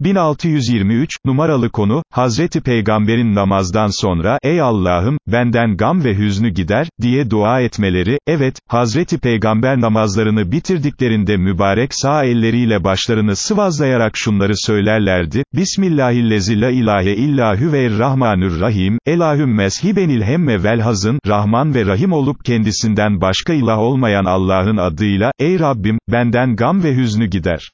1623, numaralı konu, Hazreti Peygamber'in namazdan sonra, ey Allah'ım, benden gam ve hüznü gider, diye dua etmeleri, evet, Hazreti Peygamber namazlarını bitirdiklerinde mübarek sağ elleriyle başlarını sıvazlayarak şunları söylerlerdi, Bismillahillezi la ilahe illa hüve rahmanür elahüm meshibenil hemme velhazın, Rahman ve Rahim olup kendisinden başka ilah olmayan Allah'ın adıyla, ey Rabbim, benden gam ve hüznü gider.